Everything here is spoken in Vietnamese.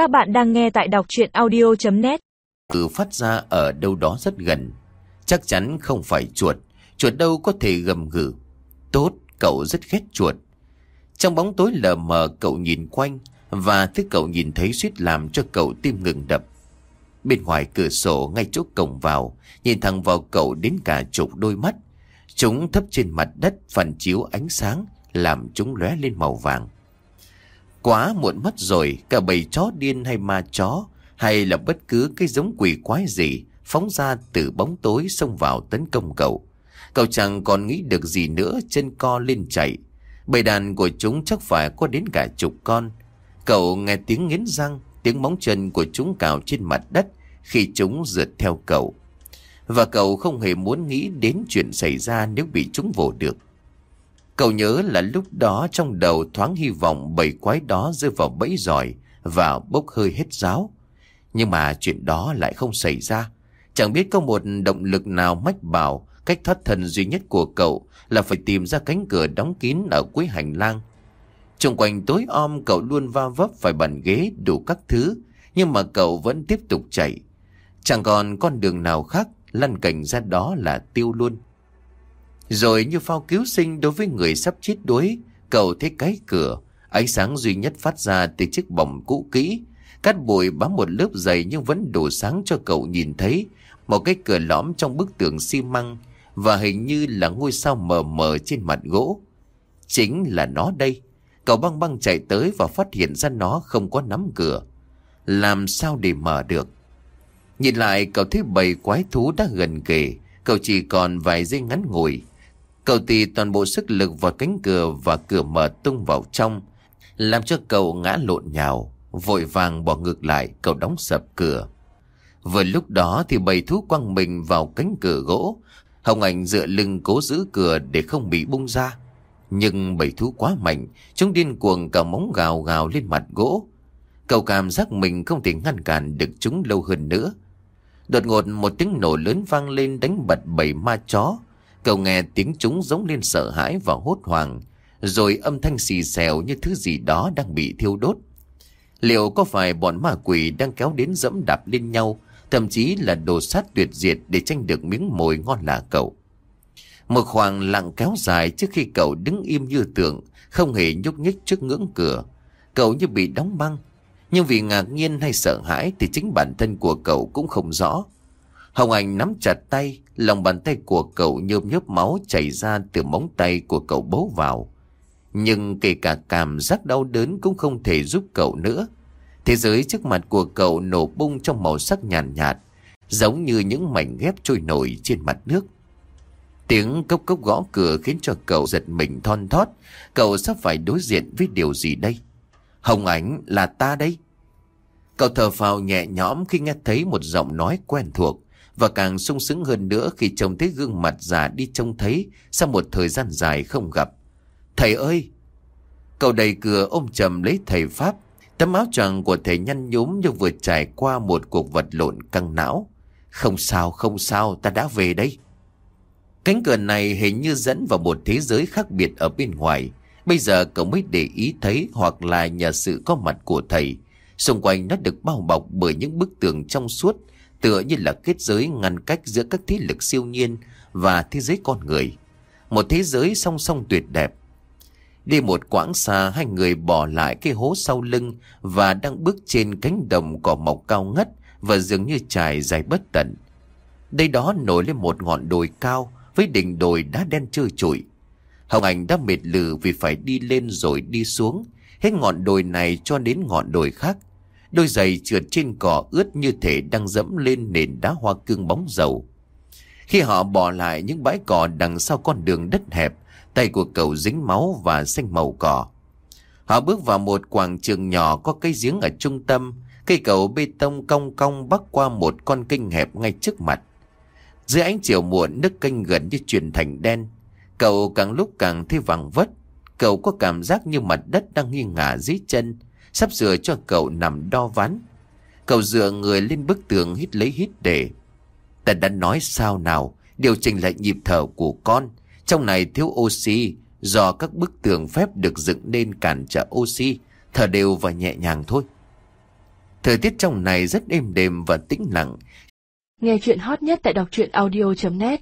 Các bạn đang nghe tại đọc chuyện audio.net từ phát ra ở đâu đó rất gần. Chắc chắn không phải chuột. Chuột đâu có thể gầm gừ. Tốt, cậu rất ghét chuột. Trong bóng tối lờ mờ cậu nhìn quanh và thứ cậu nhìn thấy suýt làm cho cậu tim ngừng đập. Bên ngoài cửa sổ ngay chỗ cổng vào, nhìn thẳng vào cậu đến cả chục đôi mắt. Chúng thấp trên mặt đất phản chiếu ánh sáng, làm chúng lóe lên màu vàng. Quá muộn mất rồi, cả bầy chó điên hay ma chó, hay là bất cứ cái giống quỷ quái gì, phóng ra từ bóng tối xông vào tấn công cậu. Cậu chẳng còn nghĩ được gì nữa, chân co lên chạy. Bầy đàn của chúng chắc phải có đến cả chục con. Cậu nghe tiếng nghiến răng, tiếng móng chân của chúng cào trên mặt đất khi chúng rượt theo cậu. Và cậu không hề muốn nghĩ đến chuyện xảy ra nếu bị chúng vồ được. Cậu nhớ là lúc đó trong đầu thoáng hy vọng bầy quái đó rơi vào bẫy giỏi và bốc hơi hết giáo. Nhưng mà chuyện đó lại không xảy ra. Chẳng biết có một động lực nào mách bảo cách thoát thân duy nhất của cậu là phải tìm ra cánh cửa đóng kín ở cuối hành lang. Trung quanh tối om cậu luôn va vấp phải bàn ghế đủ các thứ, nhưng mà cậu vẫn tiếp tục chạy. Chẳng còn con đường nào khác, lăn cảnh ra đó là tiêu luôn. Rồi như phao cứu sinh đối với người sắp chết đuối, cậu thấy cái cửa, ánh sáng duy nhất phát ra từ chiếc bỏng cũ kỹ. Cát bụi bám một lớp dày nhưng vẫn đủ sáng cho cậu nhìn thấy một cái cửa lõm trong bức tường xi măng và hình như là ngôi sao mờ mờ trên mặt gỗ. Chính là nó đây. Cậu băng băng chạy tới và phát hiện ra nó không có nắm cửa. Làm sao để mở được? Nhìn lại cậu thấy bầy quái thú đã gần kề. Cậu chỉ còn vài giây ngắn ngủi. Cậu tì toàn bộ sức lực vào cánh cửa và cửa mở tung vào trong. Làm cho cậu ngã lộn nhào. Vội vàng bỏ ngược lại cậu đóng sập cửa. Vừa lúc đó thì bầy thú quăng mình vào cánh cửa gỗ. Hồng Ảnh dựa lưng cố giữ cửa để không bị bung ra. Nhưng bầy thú quá mạnh, chúng điên cuồng cả móng gào gào lên mặt gỗ. Cậu cảm giác mình không thể ngăn cản được chúng lâu hơn nữa. Đột ngột một tiếng nổ lớn vang lên đánh bật bầy ma chó. Cậu nghe tiếng chúng giống lên sợ hãi và hốt hoảng, rồi âm thanh xì xèo như thứ gì đó đang bị thiêu đốt. Liệu có phải bọn ma quỷ đang kéo đến dẫm đạp lên nhau, thậm chí là đồ sát tuyệt diệt để tranh được miếng mồi ngon là cậu? Một khoảng lặng kéo dài trước khi cậu đứng im như tượng, không hề nhúc nhích trước ngưỡng cửa. Cậu như bị đóng băng. Nhưng vì ngạc nhiên hay sợ hãi thì chính bản thân của cậu cũng không rõ. Hồng Anh nắm chặt tay, lòng bàn tay của cậu nhơm nhớp máu chảy ra từ móng tay của cậu bấu vào. Nhưng kể cả cảm giác đau đớn cũng không thể giúp cậu nữa. Thế giới trước mặt của cậu nổ bung trong màu sắc nhàn nhạt, nhạt, giống như những mảnh ghép trôi nổi trên mặt nước. Tiếng cốc cốc gõ cửa khiến cho cậu giật mình thon thót. Cậu sắp phải đối diện với điều gì đây? Hồng Ánh là ta đây. Cậu thở phào nhẹ nhõm khi nghe thấy một giọng nói quen thuộc. Và càng sung sướng hơn nữa khi trông thấy gương mặt già đi trông thấy sau một thời gian dài không gặp. Thầy ơi! Cậu đầy cửa ôm chầm lấy thầy Pháp. Tấm áo choàng của thầy nhăn nhúm như vừa trải qua một cuộc vật lộn căng não. Không sao, không sao, ta đã về đây. Cánh cửa này hình như dẫn vào một thế giới khác biệt ở bên ngoài. Bây giờ cậu mới để ý thấy hoặc là nhờ sự có mặt của thầy. Xung quanh nó được bao bọc bởi những bức tường trong suốt, tựa như là kết giới ngăn cách giữa các thế lực siêu nhiên và thế giới con người. Một thế giới song song tuyệt đẹp. Đi một quãng xa, hai người bỏ lại cái hố sau lưng và đang bước trên cánh đồng cỏ mọc cao ngất và dường như trải dài bất tận. Đây đó nổi lên một ngọn đồi cao, với đỉnh đồi đá đen trơ trụi. Hồng Anh đã mệt lử vì phải đi lên rồi đi xuống, hết ngọn đồi này cho đến ngọn đồi khác. Đôi giày trượt trên cỏ ướt như thể đang dẫm lên nền đá hoa cương bóng dầu. Khi họ bỏ lại những bãi cỏ đằng sau con đường đất hẹp, tay của cậu dính máu và xanh màu cỏ. Họ bước vào một quảng trường nhỏ có cây giếng ở trung tâm, cây cầu bê tông cong cong bắc qua một con kênh hẹp ngay trước mặt. Dưới ánh chiều muộn nước kênh gần như chuyển thành đen. Cậu càng lúc càng thấy vàng vất. Cậu có cảm giác như mặt đất đang nghiêng ngả dưới chân. Sắp sửa cho cậu nằm đo ván. Cậu dựa người lên bức tường hít lấy hít để. Ta đã nói sao nào. Điều chỉnh lại nhịp thở của con. Trong này thiếu oxy. Do các bức tường phép được dựng nên cản trở oxy. Thở đều và nhẹ nhàng thôi. Thời tiết trong này rất êm đềm và tĩnh lặng. Nghe chuyện hot nhất tại đọc truyện audio.net